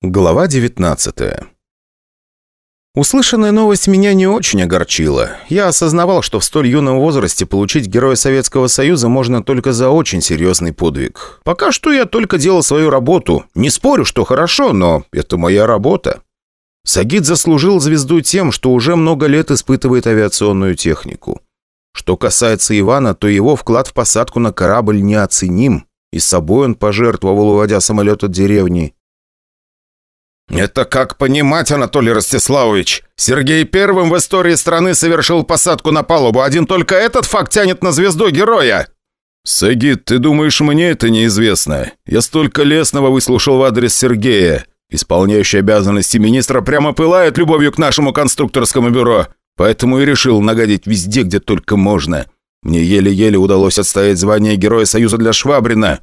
Глава 19 Услышанная новость меня не очень огорчила. Я осознавал, что в столь юном возрасте получить Героя Советского Союза можно только за очень серьезный подвиг. Пока что я только делал свою работу. Не спорю, что хорошо, но это моя работа. Сагид заслужил звезду тем, что уже много лет испытывает авиационную технику. Что касается Ивана, то его вклад в посадку на корабль неоценим. И собой он пожертвовал, уводя самолет от деревни. «Это как понимать, Анатолий Ростиславович? Сергей первым в истории страны совершил посадку на палубу. Один только этот факт тянет на звезду героя!» «Сагит, ты думаешь, мне это неизвестно? Я столько лесного выслушал в адрес Сергея. Исполняющий обязанности министра прямо пылает любовью к нашему конструкторскому бюро. Поэтому и решил нагадить везде, где только можно. Мне еле-еле удалось отстоять звание Героя Союза для Швабрина.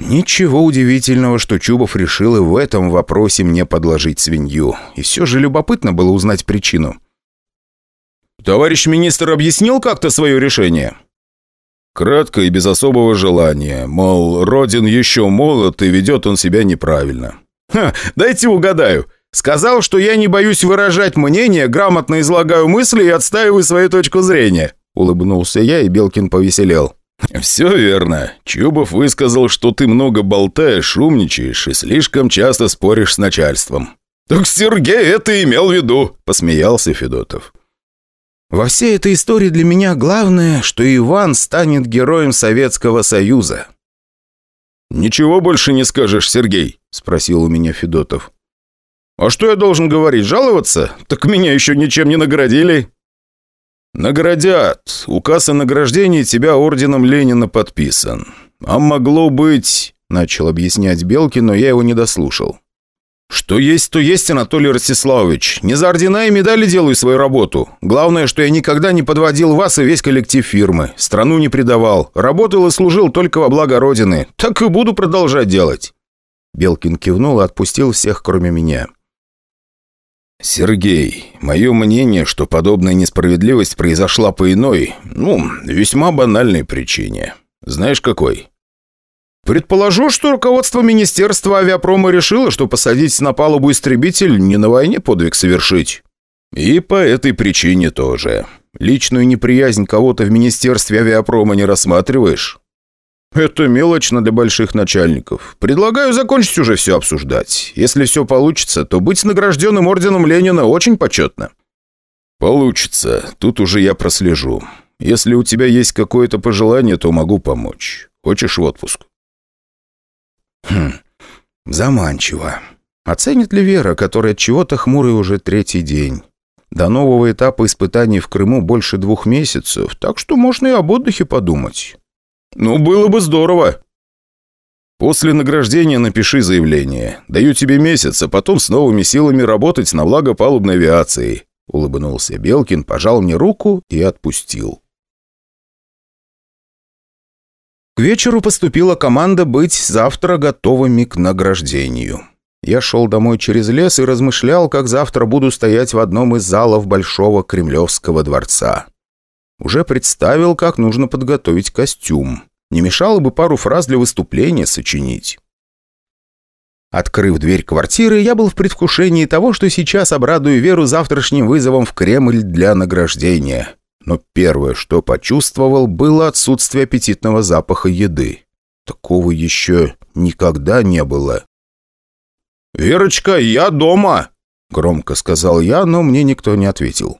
Ничего удивительного, что Чубов решил и в этом вопросе мне подложить свинью. И все же любопытно было узнать причину. «Товарищ министр объяснил как-то свое решение?» Кратко и без особого желания. Мол, Родин еще молод, и ведет он себя неправильно. «Ха, дайте угадаю. Сказал, что я не боюсь выражать мнение, грамотно излагаю мысли и отстаиваю свою точку зрения». Улыбнулся я, и Белкин повеселел. «Все верно. Чубов высказал, что ты много болтаешь, умничаешь и слишком часто споришь с начальством». «Так Сергей это имел в виду», — посмеялся Федотов. «Во всей этой истории для меня главное, что Иван станет героем Советского Союза». «Ничего больше не скажешь, Сергей?» — спросил у меня Федотов. «А что я должен говорить, жаловаться? Так меня еще ничем не наградили». «Наградят. Указ о награждении тебя орденом Ленина подписан. А могло быть...» — начал объяснять Белки, но я его не дослушал. «Что есть, то есть, Анатолий Ростиславович. Не за ордена и медали делаю свою работу. Главное, что я никогда не подводил вас и весь коллектив фирмы. Страну не предавал. Работал и служил только во благо Родины. Так и буду продолжать делать». Белкин кивнул и отпустил всех, кроме меня. «Сергей, мое мнение, что подобная несправедливость произошла по иной, ну, весьма банальной причине. Знаешь, какой?» «Предположу, что руководство Министерства авиапрома решило, что посадить на палубу истребитель не на войне подвиг совершить». «И по этой причине тоже. Личную неприязнь кого-то в Министерстве авиапрома не рассматриваешь?» «Это мелочно для больших начальников. Предлагаю закончить уже все обсуждать. Если все получится, то быть награжденным орденом Ленина очень почетно». «Получится. Тут уже я прослежу. Если у тебя есть какое-то пожелание, то могу помочь. Хочешь в отпуск?» «Хм, заманчиво. Оценит ли Вера, которая чего-то хмурый уже третий день?» До нового этапа испытаний в Крыму больше двух месяцев, так что можно и об отдыхе подумать. «Ну, было бы здорово!» «После награждения напиши заявление. Даю тебе месяц, а потом с новыми силами работать на благо палубной авиации», улыбнулся Белкин, пожал мне руку и отпустил. К вечеру поступила команда быть завтра готовыми к награждению. Я шел домой через лес и размышлял, как завтра буду стоять в одном из залов Большого Кремлевского дворца. Уже представил, как нужно подготовить костюм. Не мешало бы пару фраз для выступления сочинить. Открыв дверь квартиры, я был в предвкушении того, что сейчас обрадую Веру завтрашним вызовом в Кремль для награждения. Но первое, что почувствовал, было отсутствие аппетитного запаха еды. Такого еще никогда не было. «Верочка, я дома!» — громко сказал я, но мне никто не ответил.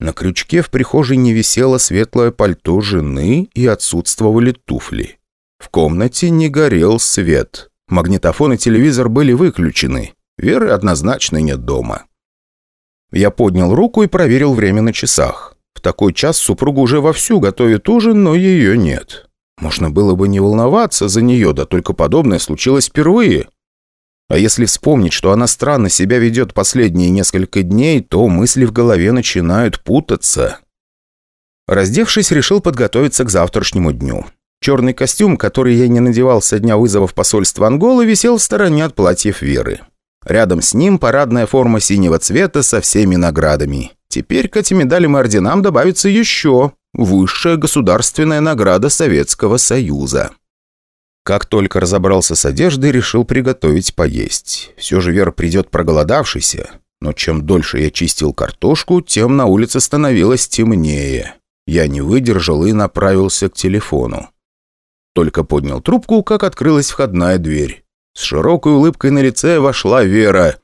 На крючке в прихожей не висело светлое пальто жены и отсутствовали туфли. В комнате не горел свет. Магнитофон и телевизор были выключены. Веры однозначно нет дома. Я поднял руку и проверил время на часах. В такой час супруга уже вовсю готовит ужин, но ее нет. Можно было бы не волноваться за нее, да только подобное случилось впервые. А если вспомнить, что она странно себя ведет последние несколько дней, то мысли в голове начинают путаться. Раздевшись, решил подготовиться к завтрашнему дню. Черный костюм, который я не надевал со дня вызова в посольство Анголы, висел в стороне от платьев Веры. Рядом с ним парадная форма синего цвета со всеми наградами. Теперь к этим медалям и орденам добавится еще высшая государственная награда Советского Союза. Как только разобрался с одеждой, решил приготовить поесть. Все же Вера придет проголодавшийся. Но чем дольше я чистил картошку, тем на улице становилось темнее. Я не выдержал и направился к телефону. Только поднял трубку, как открылась входная дверь. С широкой улыбкой на лице вошла Вера.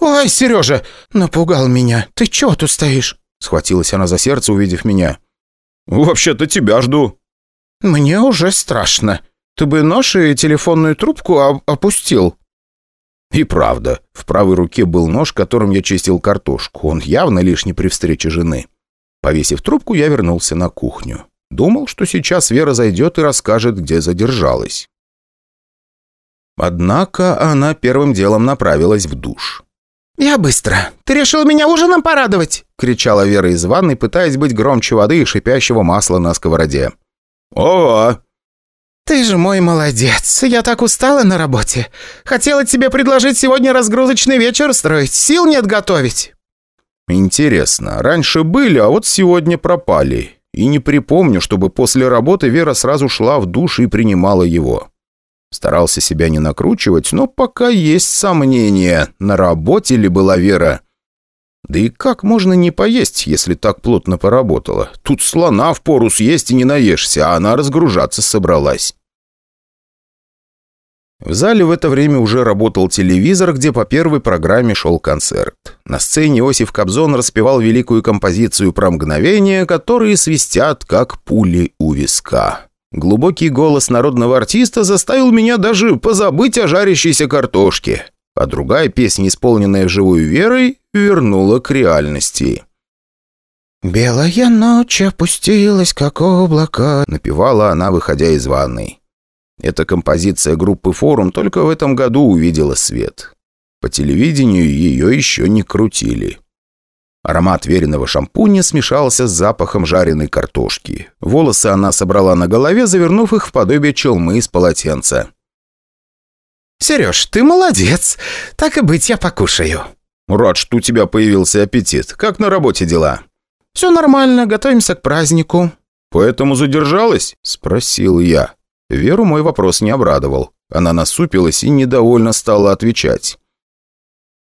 «Ой, Сережа, напугал меня. Ты чего тут стоишь?» Схватилась она за сердце, увидев меня. «Вообще-то тебя жду». «Мне уже страшно. Ты бы нож и телефонную трубку опустил». И правда, в правой руке был нож, которым я чистил картошку. Он явно лишний при встрече жены. Повесив трубку, я вернулся на кухню. Думал, что сейчас Вера зайдет и расскажет, где задержалась. Однако она первым делом направилась в душ. «Я быстро. Ты решил меня ужином порадовать?» — кричала Вера из ванной, пытаясь быть громче воды и шипящего масла на сковороде. «О!» «Ты же мой молодец. Я так устала на работе. Хотела тебе предложить сегодня разгрузочный вечер строить. Сил нет готовить». «Интересно. Раньше были, а вот сегодня пропали. И не припомню, чтобы после работы Вера сразу шла в душ и принимала его. Старался себя не накручивать, но пока есть сомнения, на работе ли была Вера. Да и как можно не поесть, если так плотно поработала? Тут слона в пору съесть и не наешься, а она разгружаться собралась. В зале в это время уже работал телевизор, где по первой программе шел концерт. На сцене Иосиф Кобзон распевал великую композицию про мгновения, которые свистят, как пули у виска. Глубокий голос народного артиста заставил меня даже позабыть о жарящейся картошке, а другая песня, исполненная живой верой, вернула к реальности. «Белая ночь опустилась, как облако», — напевала она, выходя из ванной. Эта композиция группы «Форум» только в этом году увидела свет. По телевидению ее еще не крутили. Аромат веренного шампуня смешался с запахом жареной картошки. Волосы она собрала на голове, завернув их в подобие челмы из полотенца. «Сереж, ты молодец. Так и быть, я покушаю». «Рад, что у тебя появился аппетит. Как на работе дела?» «Все нормально, готовимся к празднику». «Поэтому задержалась?» – спросил я. Веру мой вопрос не обрадовал. Она насупилась и недовольно стала отвечать.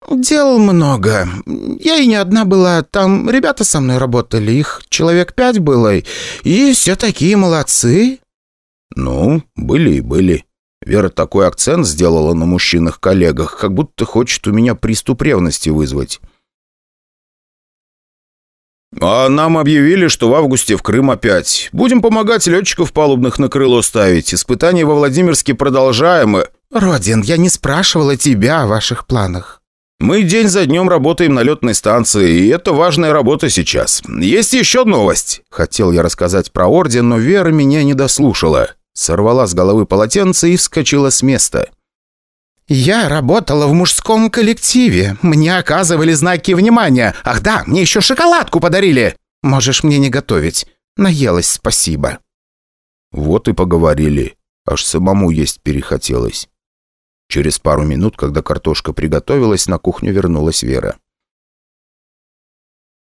«Дел много. Я и не одна была. Там ребята со мной работали. Их человек пять было. И все такие молодцы». «Ну, были и были. Вера такой акцент сделала на мужчинах-коллегах, как будто хочет у меня приступ ревности вызвать». «А нам объявили, что в августе в Крым опять. Будем помогать летчиков палубных на крыло ставить. Испытания во Владимирске продолжаем. «Родин, я не спрашивала тебя о ваших планах». Мы день за днем работаем на летной станции, и это важная работа сейчас. Есть еще новость. Хотел я рассказать про орден, но Вера меня не дослушала. Сорвала с головы полотенце и вскочила с места. «Я работала в мужском коллективе. Мне оказывали знаки внимания. Ах да, мне еще шоколадку подарили. Можешь мне не готовить. Наелась, спасибо». Вот и поговорили. Аж самому есть перехотелось. Через пару минут, когда картошка приготовилась, на кухню вернулась Вера.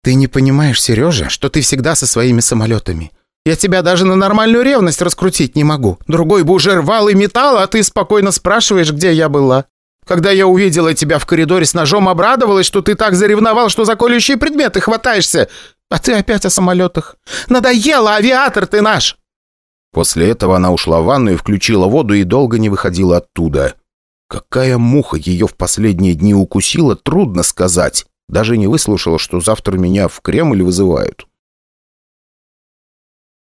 «Ты не понимаешь, Сережа, что ты всегда со своими самолетами. Я тебя даже на нормальную ревность раскрутить не могу. Другой бы уже рвал и металл, а ты спокойно спрашиваешь, где я была. Когда я увидела тебя в коридоре с ножом, обрадовалась, что ты так заревновал, что за колющие предметы хватаешься. А ты опять о самолетах. Надоело, авиатор ты наш!» После этого она ушла в ванну и включила воду и долго не выходила оттуда. Какая муха ее в последние дни укусила, трудно сказать. Даже не выслушала, что завтра меня в Кремль вызывают.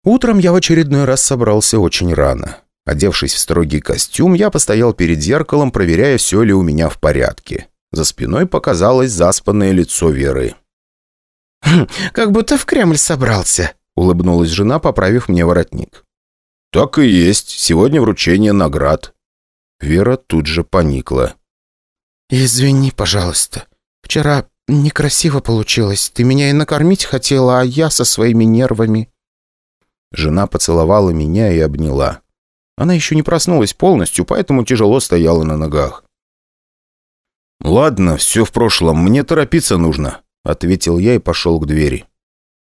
Утром я в очередной раз собрался очень рано. Одевшись в строгий костюм, я постоял перед зеркалом, проверяя, все ли у меня в порядке. За спиной показалось заспанное лицо Веры. «Хм, «Как будто в Кремль собрался», — улыбнулась жена, поправив мне воротник. «Так и есть. Сегодня вручение наград. Вера тут же поникла. «Извини, пожалуйста. Вчера некрасиво получилось. Ты меня и накормить хотела, а я со своими нервами». Жена поцеловала меня и обняла. Она еще не проснулась полностью, поэтому тяжело стояла на ногах. «Ладно, все в прошлом, мне торопиться нужно», — ответил я и пошел к двери.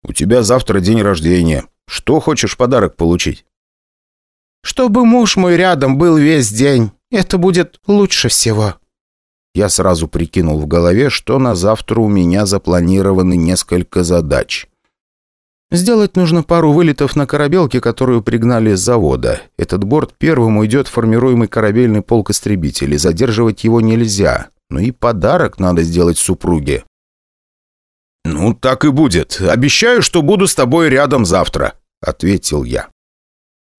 «У тебя завтра день рождения. Что хочешь в подарок получить?» Чтобы муж мой рядом был весь день. Это будет лучше всего». Я сразу прикинул в голове, что на завтра у меня запланированы несколько задач. Сделать нужно пару вылетов на корабелке, которую пригнали с завода. Этот борт первым уйдет в формируемый корабельный полк истребителей. Задерживать его нельзя. Ну и подарок надо сделать супруге. «Ну, так и будет. Обещаю, что буду с тобой рядом завтра», — ответил я.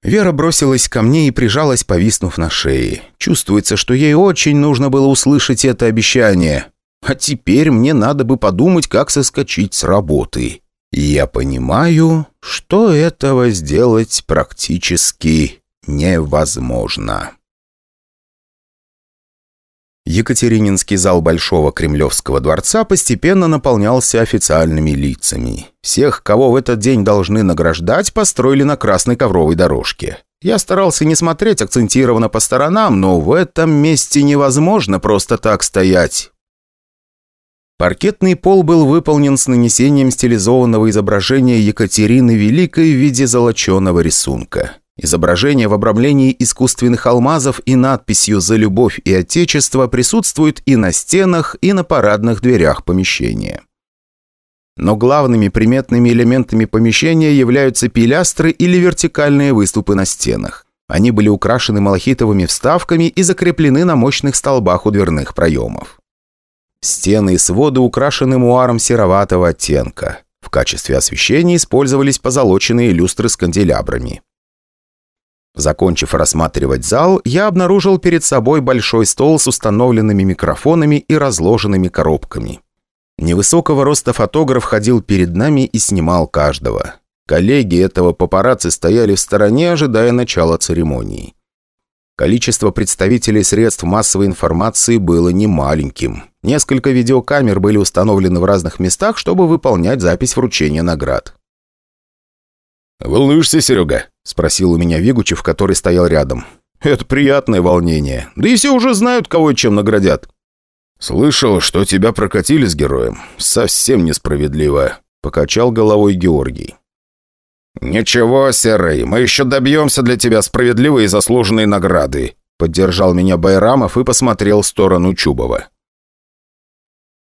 Вера бросилась ко мне и прижалась, повиснув на шее. Чувствуется, что ей очень нужно было услышать это обещание. А теперь мне надо бы подумать, как соскочить с работы. Я понимаю, что этого сделать практически невозможно. Екатерининский зал Большого Кремлевского дворца постепенно наполнялся официальными лицами. Всех, кого в этот день должны награждать, построили на красной ковровой дорожке. Я старался не смотреть акцентированно по сторонам, но в этом месте невозможно просто так стоять. Паркетный пол был выполнен с нанесением стилизованного изображения Екатерины Великой в виде золоченого рисунка. Изображение в обрамлении искусственных алмазов и надписью «За любовь и отечество» присутствует и на стенах, и на парадных дверях помещения. Но главными приметными элементами помещения являются пилястры или вертикальные выступы на стенах. Они были украшены малахитовыми вставками и закреплены на мощных столбах у дверных проемов. Стены и своды украшены муаром сероватого оттенка. В качестве освещения использовались позолоченные люстры с канделябрами. Закончив рассматривать зал, я обнаружил перед собой большой стол с установленными микрофонами и разложенными коробками. Невысокого роста фотограф ходил перед нами и снимал каждого. Коллеги этого папарацци стояли в стороне, ожидая начала церемонии. Количество представителей средств массовой информации было немаленьким. Несколько видеокамер были установлены в разных местах, чтобы выполнять запись вручения наград. «Волнуешься, Серега?» – спросил у меня Вигучев, который стоял рядом. «Это приятное волнение. Да и все уже знают, кого и чем наградят». «Слышал, что тебя прокатили с героем. Совсем несправедливо», – покачал головой Георгий. «Ничего, Серый, мы еще добьемся для тебя справедливой и заслуженной награды», – поддержал меня Байрамов и посмотрел в сторону Чубова.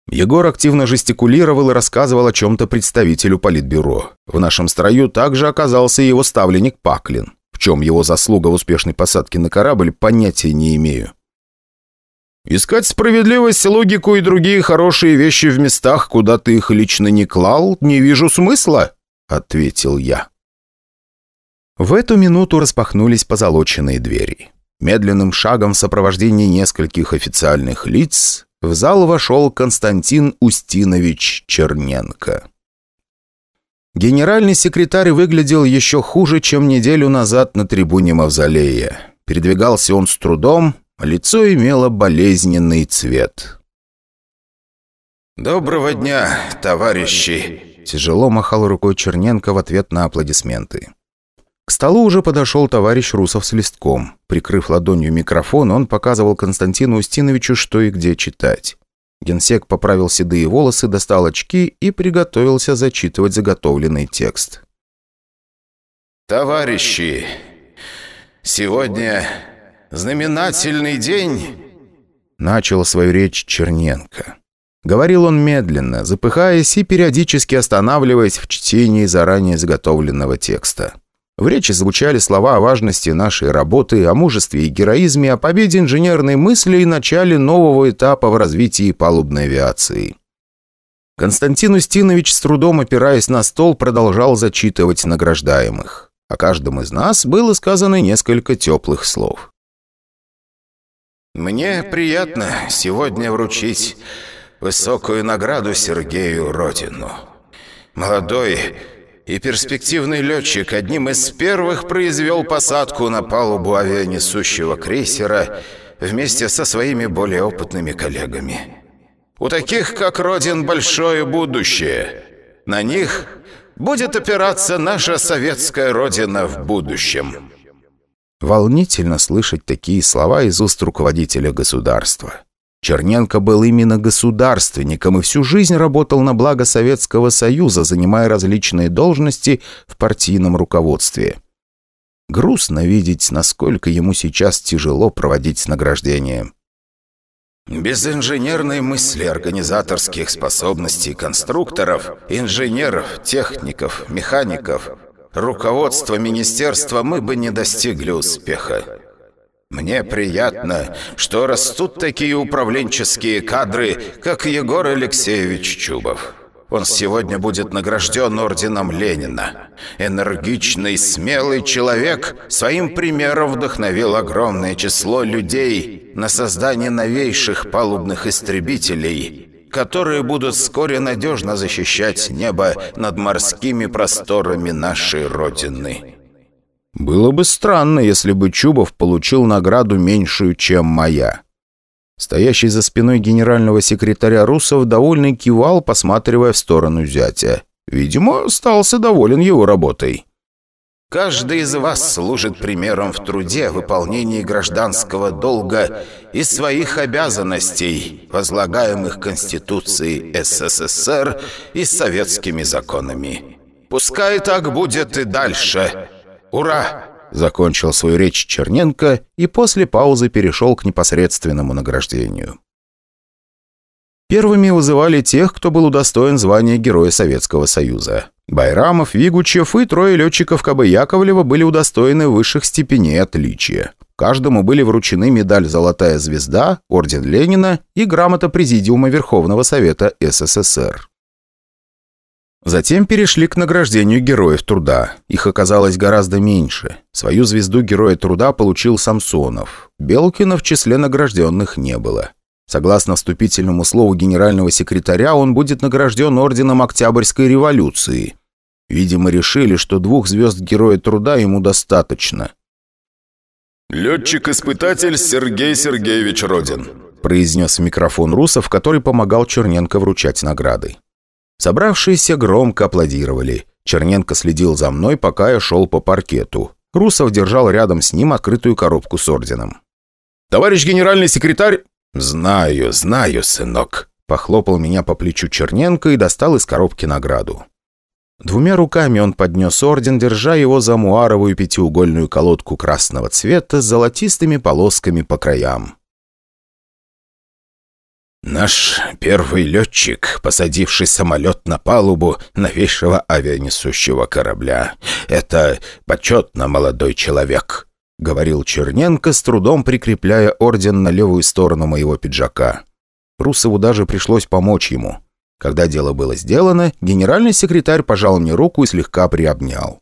Егор активно жестикулировал и рассказывал о чем-то представителю Политбюро. В нашем строю также оказался его ставленник Паклин. В чем его заслуга в успешной посадке на корабль, понятия не имею. «Искать справедливость, логику и другие хорошие вещи в местах, куда ты их лично не клал, не вижу смысла», — ответил я. В эту минуту распахнулись позолоченные двери. Медленным шагом в сопровождении нескольких официальных лиц в зал вошел Константин Устинович Черненко. Генеральный секретарь выглядел еще хуже, чем неделю назад на трибуне Мавзолея. Передвигался он с трудом, лицо имело болезненный цвет. «Доброго дня, товарищи!» Тяжело махал рукой Черненко в ответ на аплодисменты. К столу уже подошел товарищ Русов с листком. Прикрыв ладонью микрофон, он показывал Константину Устиновичу, что и где читать. Генсек поправил седые волосы, достал очки и приготовился зачитывать заготовленный текст. «Товарищи, сегодня знаменательный день...» Начал свою речь Черненко. Говорил он медленно, запыхаясь и периодически останавливаясь в чтении заранее заготовленного текста. В речи звучали слова о важности нашей работы, о мужестве и героизме, о победе инженерной мысли и начале нового этапа в развитии палубной авиации. Константин Устинович, с трудом опираясь на стол, продолжал зачитывать награждаемых. О каждом из нас было сказано несколько теплых слов. «Мне приятно сегодня вручить высокую награду Сергею Родину. Молодой и перспективный летчик одним из первых произвел посадку на палубу авианесущего крейсера вместе со своими более опытными коллегами. У таких, как Родин, большое будущее. На них будет опираться наша советская Родина в будущем. Волнительно слышать такие слова из уст руководителя государства. Черненко был именно государственником и всю жизнь работал на благо Советского Союза, занимая различные должности в партийном руководстве. Грустно видеть, насколько ему сейчас тяжело проводить награждение. Без инженерной мысли, организаторских способностей конструкторов, инженеров, техников, механиков, руководства министерства мы бы не достигли успеха. Мне приятно, что растут такие управленческие кадры, как Егор Алексеевич Чубов. Он сегодня будет награжден орденом Ленина. Энергичный, смелый человек своим примером вдохновил огромное число людей на создание новейших палубных истребителей, которые будут вскоре надежно защищать небо над морскими просторами нашей Родины. Было бы странно, если бы Чубов получил награду меньшую, чем моя. Стоящий за спиной генерального секретаря Русов довольно кивал, посматривая в сторону зятя. Видимо, остался доволен его работой. Каждый из вас служит примером в труде, выполнении гражданского долга и своих обязанностей, возлагаемых Конституцией СССР и советскими законами. Пускай так будет и дальше. Ура! Закончил свою речь Черненко и после паузы перешел к непосредственному награждению. Первыми вызывали тех, кто был удостоен звания Героя Советского Союза. Байрамов, Вигучев и трое летчиков КБ Яковлева были удостоены высших степеней отличия. Каждому были вручены медаль «Золотая звезда», орден Ленина и грамота Президиума Верховного Совета СССР. Затем перешли к награждению Героев Труда. Их оказалось гораздо меньше. Свою звезду Героя Труда получил Самсонов. Белкина в числе награжденных не было. Согласно вступительному слову генерального секретаря, он будет награжден орденом Октябрьской революции. Видимо, решили, что двух звезд Героя Труда ему достаточно. «Летчик-испытатель Сергей Сергеевич Родин», произнес в микрофон Русов, который помогал Черненко вручать награды. Собравшиеся громко аплодировали. Черненко следил за мной, пока я шел по паркету. Русов держал рядом с ним открытую коробку с орденом. «Товарищ генеральный секретарь...» «Знаю, знаю, сынок», — похлопал меня по плечу Черненко и достал из коробки награду. Двумя руками он поднес орден, держа его за муаровую пятиугольную колодку красного цвета с золотистыми полосками по краям. Наш первый летчик, посадивший самолет на палубу новейшего авианесущего корабля. Это почетно молодой человек», — говорил Черненко, с трудом прикрепляя орден на левую сторону моего пиджака. Русову даже пришлось помочь ему. Когда дело было сделано, генеральный секретарь пожал мне руку и слегка приобнял.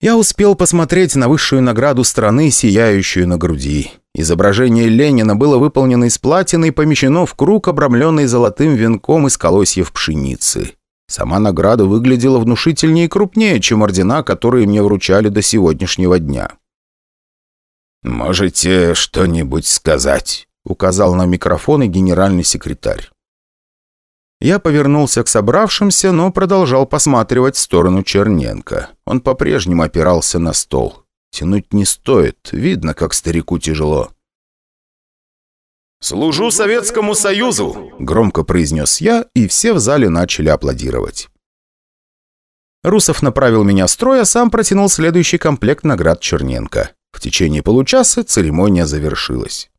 Я успел посмотреть на высшую награду страны, сияющую на груди. Изображение Ленина было выполнено из платины и помещено в круг, обрамленный золотым венком из колосьев пшеницы. Сама награда выглядела внушительнее и крупнее, чем ордена, которые мне вручали до сегодняшнего дня. «Можете что-нибудь сказать?» — указал на микрофон и генеральный секретарь. Я повернулся к собравшимся, но продолжал посматривать в сторону Черненко. Он по-прежнему опирался на стол. Тянуть не стоит, видно, как старику тяжело. «Служу Советскому Союзу!» – громко произнес я, и все в зале начали аплодировать. Русов направил меня в строй, а сам протянул следующий комплект наград Черненко. В течение получаса церемония завершилась.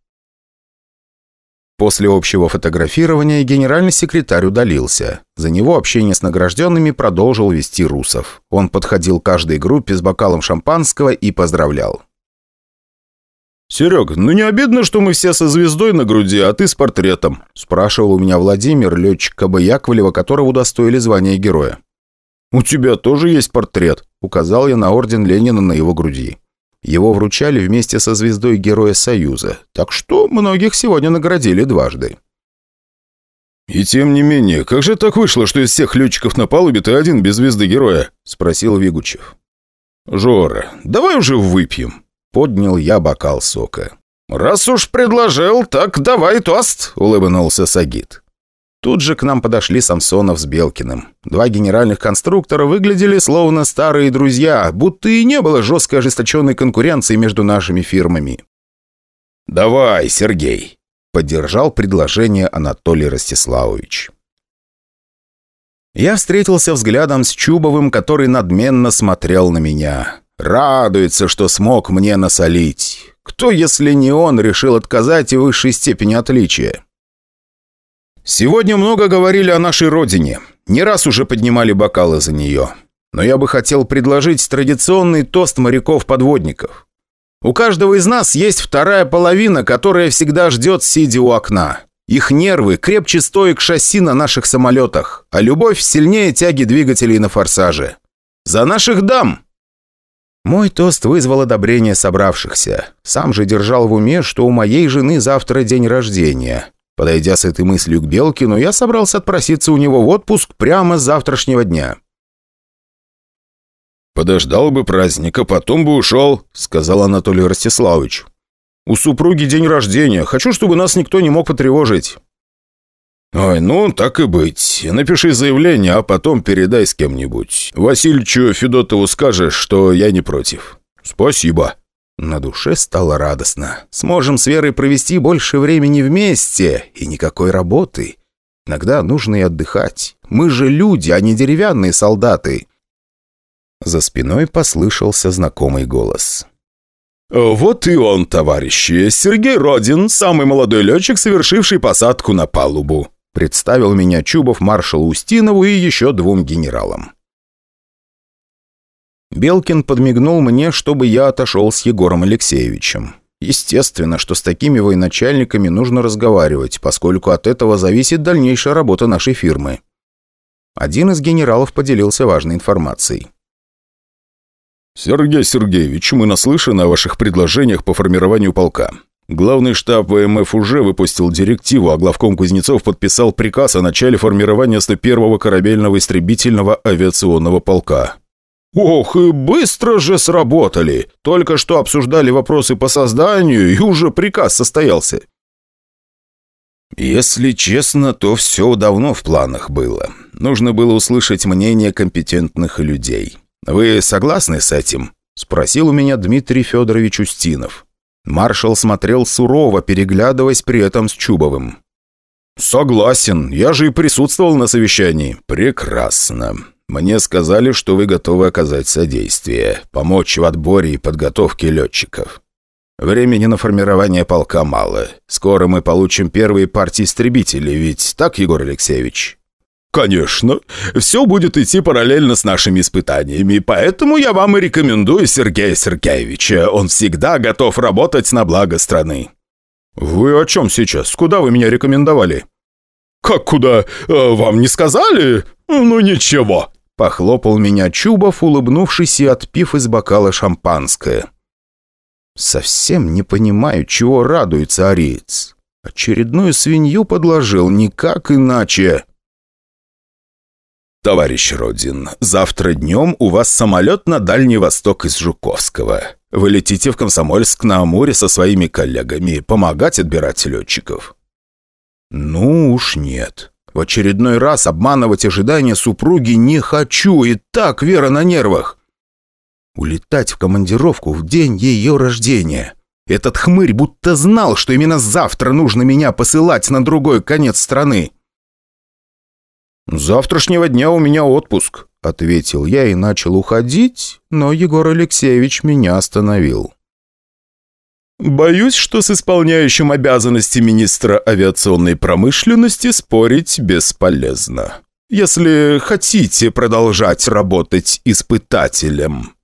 После общего фотографирования генеральный секретарь удалился. За него общение с награжденными продолжил вести Русов. Он подходил к каждой группе с бокалом шампанского и поздравлял. «Серег, ну не обидно, что мы все со звездой на груди, а ты с портретом?» спрашивал у меня Владимир, летчик КБ Яковлева, которого удостоили звания героя. «У тебя тоже есть портрет», указал я на орден Ленина на его груди. Его вручали вместе со звездой Героя Союза, так что многих сегодня наградили дважды. «И тем не менее, как же так вышло, что из всех летчиков на палубе ты один без звезды Героя?» – спросил Вигучев. «Жора, давай уже выпьем», – поднял я бокал сока. «Раз уж предложил, так давай тост», – улыбнулся Сагит. Тут же к нам подошли Самсонов с Белкиным. Два генеральных конструктора выглядели словно старые друзья, будто и не было жесткой ожесточенной конкуренции между нашими фирмами. «Давай, Сергей», — поддержал предложение Анатолий Ростиславович. Я встретился взглядом с Чубовым, который надменно смотрел на меня. Радуется, что смог мне насолить. Кто, если не он, решил отказать в высшей степени отличия? Сегодня много говорили о нашей родине. Не раз уже поднимали бокалы за нее. Но я бы хотел предложить традиционный тост моряков-подводников. У каждого из нас есть вторая половина, которая всегда ждет, сидя у окна. Их нервы крепче стоек шасси на наших самолетах, а любовь сильнее тяги двигателей на форсаже. За наших дам! Мой тост вызвал одобрение собравшихся. Сам же держал в уме, что у моей жены завтра день рождения. Подойдя с этой мыслью к Белкину, я собрался отпроситься у него в отпуск прямо с завтрашнего дня. «Подождал бы праздника, потом бы ушел», — сказал Анатолий Ростиславович. «У супруги день рождения. Хочу, чтобы нас никто не мог потревожить». «Ой, ну, так и быть. Напиши заявление, а потом передай с кем-нибудь. Васильичу Федотову скажешь, что я не против». «Спасибо». На душе стало радостно. Сможем с Верой провести больше времени вместе и никакой работы. Иногда нужно и отдыхать. Мы же люди, а не деревянные солдаты. За спиной послышался знакомый голос. «Вот и он, товарищи. Сергей Родин, самый молодой летчик, совершивший посадку на палубу», представил меня Чубов маршалу Устинову и еще двум генералам. Белкин подмигнул мне, чтобы я отошел с Егором Алексеевичем. Естественно, что с такими военачальниками нужно разговаривать, поскольку от этого зависит дальнейшая работа нашей фирмы. Один из генералов поделился важной информацией. «Сергей Сергеевич, мы наслышаны о ваших предложениях по формированию полка. Главный штаб ВМФ уже выпустил директиву, а главком Кузнецов подписал приказ о начале формирования 101-го корабельного истребительного авиационного полка». «Ох, и быстро же сработали! Только что обсуждали вопросы по созданию, и уже приказ состоялся». «Если честно, то все давно в планах было. Нужно было услышать мнение компетентных людей». «Вы согласны с этим?» – спросил у меня Дмитрий Федорович Устинов. Маршал смотрел сурово, переглядываясь при этом с Чубовым. «Согласен. Я же и присутствовал на совещании. Прекрасно. Мне сказали, что вы готовы оказать содействие, помочь в отборе и подготовке летчиков. Времени на формирование полка мало. Скоро мы получим первые партии истребителей, ведь так, Егор Алексеевич?» «Конечно. Все будет идти параллельно с нашими испытаниями, поэтому я вам и рекомендую Сергея Сергеевича. Он всегда готов работать на благо страны». «Вы о чем сейчас? Куда вы меня рекомендовали?» «Как куда? Э, вам не сказали? Ну ничего». Похлопал меня Чубов, улыбнувшись и отпив из бокала шампанское. «Совсем не понимаю, чего радуется ариец. Очередную свинью подложил, никак иначе». «Товарищ Родин, завтра днем у вас самолет на Дальний Восток из Жуковского. Вы летите в Комсомольск на Амуре со своими коллегами, помогать отбирать летчиков». «Ну уж нет. В очередной раз обманывать ожидания супруги не хочу, и так Вера на нервах. Улетать в командировку в день ее рождения. Этот хмырь будто знал, что именно завтра нужно меня посылать на другой конец страны. «С завтрашнего дня у меня отпуск», — ответил я и начал уходить, но Егор Алексеевич меня остановил. «Боюсь, что с исполняющим обязанности министра авиационной промышленности спорить бесполезно. Если хотите продолжать работать испытателем».